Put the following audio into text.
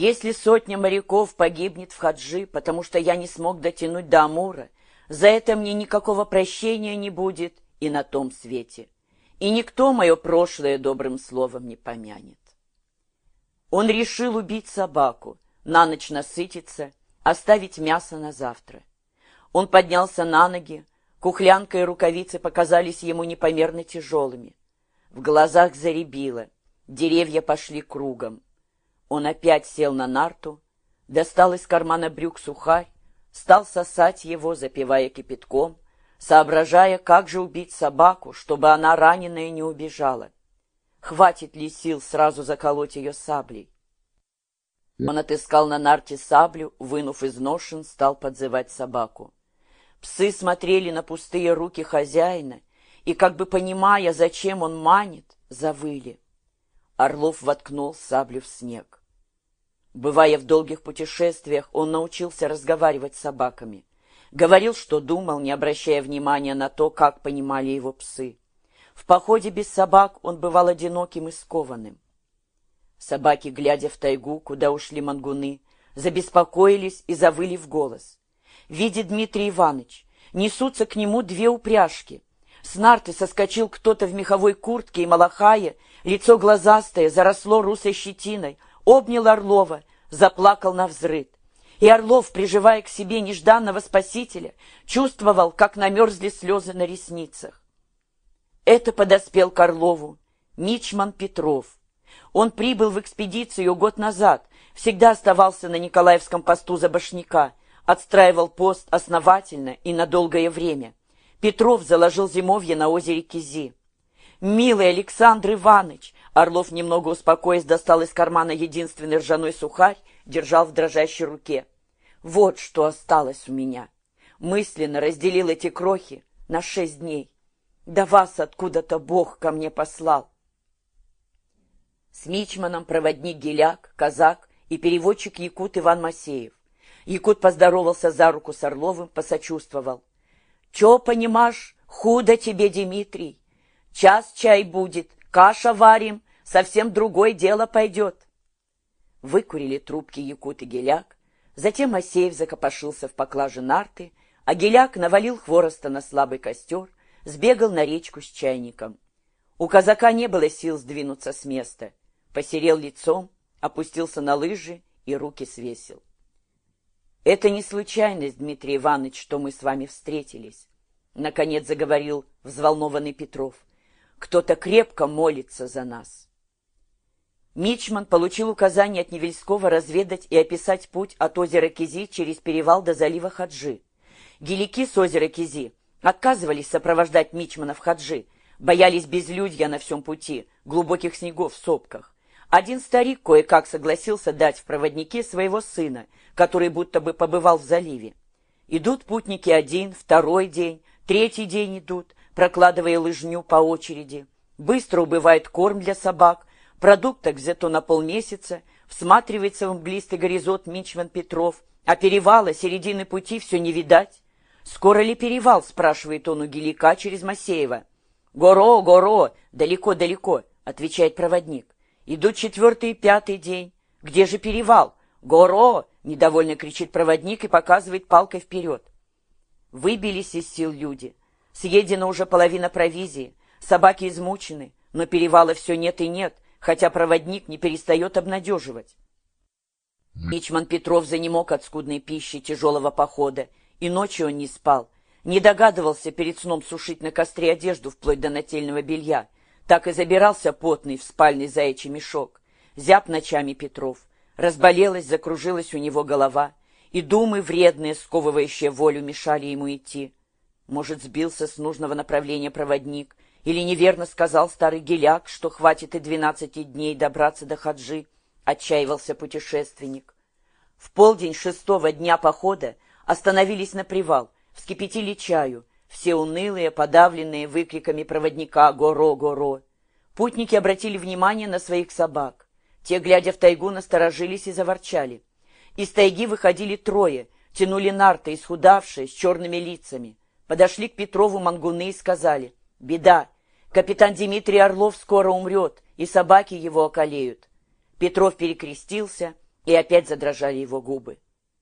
Если сотня моряков погибнет в Хаджи, потому что я не смог дотянуть до Амура, за это мне никакого прощения не будет и на том свете, и никто мое прошлое добрым словом не помянет. Он решил убить собаку, на ночь насытиться, оставить мясо на завтра. Он поднялся на ноги, кухлянка и рукавицы показались ему непомерно тяжелыми. В глазах заребило, деревья пошли кругом. Он опять сел на нарту, достал из кармана брюк сухарь, стал сосать его, запивая кипятком, соображая, как же убить собаку, чтобы она раненая не убежала. Хватит ли сил сразу заколоть ее саблей? Он отыскал на нарте саблю, вынув из ношен, стал подзывать собаку. Псы смотрели на пустые руки хозяина и, как бы понимая, зачем он манит, завыли. Орлов воткнул саблю в снег. Бывая в долгих путешествиях, он научился разговаривать с собаками. Говорил, что думал, не обращая внимания на то, как понимали его псы. В походе без собак он бывал одиноким и скованным. Собаки, глядя в тайгу, куда ушли мангуны, забеспокоились и завыли в голос. Видит Дмитрий Иванович, несутся к нему две упряжки. С нарты соскочил кто-то в меховой куртке и малахае, лицо глазастое, заросло русой щетиной, обнял Орлова, заплакал на взрыд. И Орлов, приживая к себе нежданного спасителя, чувствовал, как намерзли слезы на ресницах. Это подоспел к Орлову Мичман Петров. Он прибыл в экспедицию год назад, всегда оставался на Николаевском посту забашняка, отстраивал пост основательно и на долгое время. Петров заложил зимовье на озере Кизи. «Милый Александр Иванович!» Орлов, немного успокоясь, достал из кармана единственный ржаной сухарь, держал в дрожащей руке. «Вот что осталось у меня!» Мысленно разделил эти крохи на шесть дней. Да вас откуда-то Бог ко мне послал. С Мичманом проводник Геляк, казак и переводчик Якут Иван Масеев. Якут поздоровался за руку с Орловым, посочувствовал. «Чё понимаешь, худо тебе, Дмитрий? Час чай будет, каша варим, совсем другое дело пойдет. Выкурили трубки Якут и Геляк, затем Асеев закопошился в поклаже нарты, а Геляк навалил хвороста на слабый костер, сбегал на речку с чайником. У казака не было сил сдвинуться с места. Посерел лицом, опустился на лыжи и руки свесил. «Это не случайность, Дмитрий Иванович, что мы с вами встретились», — наконец заговорил взволнованный Петров. Кто-то крепко молится за нас. Мичман получил указание от Невельского разведать и описать путь от озера Кизи через перевал до залива Хаджи. Гелики с озера Кизи отказывались сопровождать Мичмана в Хаджи, боялись безлюдья на всем пути, глубоких снегов в сопках. Один старик кое-как согласился дать в проводники своего сына, который будто бы побывал в заливе. Идут путники один, второй день, третий день идут, прокладывая лыжню по очереди. Быстро убывает корм для собак, продуктов где-то на полмесяца, всматривается в мглистый горизонт Мичман Петров, а перевала, середины пути все не видать. «Скоро ли перевал?» — спрашивает он у Гелика через Масеева. «Горо, горо, далеко-далеко», — отвечает проводник. «Идут четвертый и пятый день. Где же перевал?» «Горо!» — недовольно кричит проводник и показывает палкой вперед. Выбились из сил люди. Съедена уже половина провизии, собаки измучены, но перевала все нет и нет, хотя проводник не перестает обнадеживать. Мичман Петров занемог от скудной пищи тяжелого похода, и ночью он не спал, не догадывался перед сном сушить на костре одежду вплоть до нательного белья, так и забирался потный в спальный заячий мешок. Зяб ночами Петров. Разболелась, закружилась у него голова, и думы вредные, сковывающие волю, мешали ему идти. Может, сбился с нужного направления проводник, или неверно сказал старый геляк, что хватит и двенадцати дней добраться до Хаджи, отчаивался путешественник. В полдень шестого дня похода остановились на привал, вскипятили чаю, все унылые, подавленные выкриками проводника «Горо! Горо!». Путники обратили внимание на своих собак. Те, глядя в тайгу, насторожились и заворчали. Из тайги выходили трое, тянули нарты, исхудавшие, с черными лицами. Подошли к Петрову мангуны и сказали, «Беда, капитан Дмитрий Орлов скоро умрет, и собаки его околеют». Петров перекрестился И опять задрожали его губы.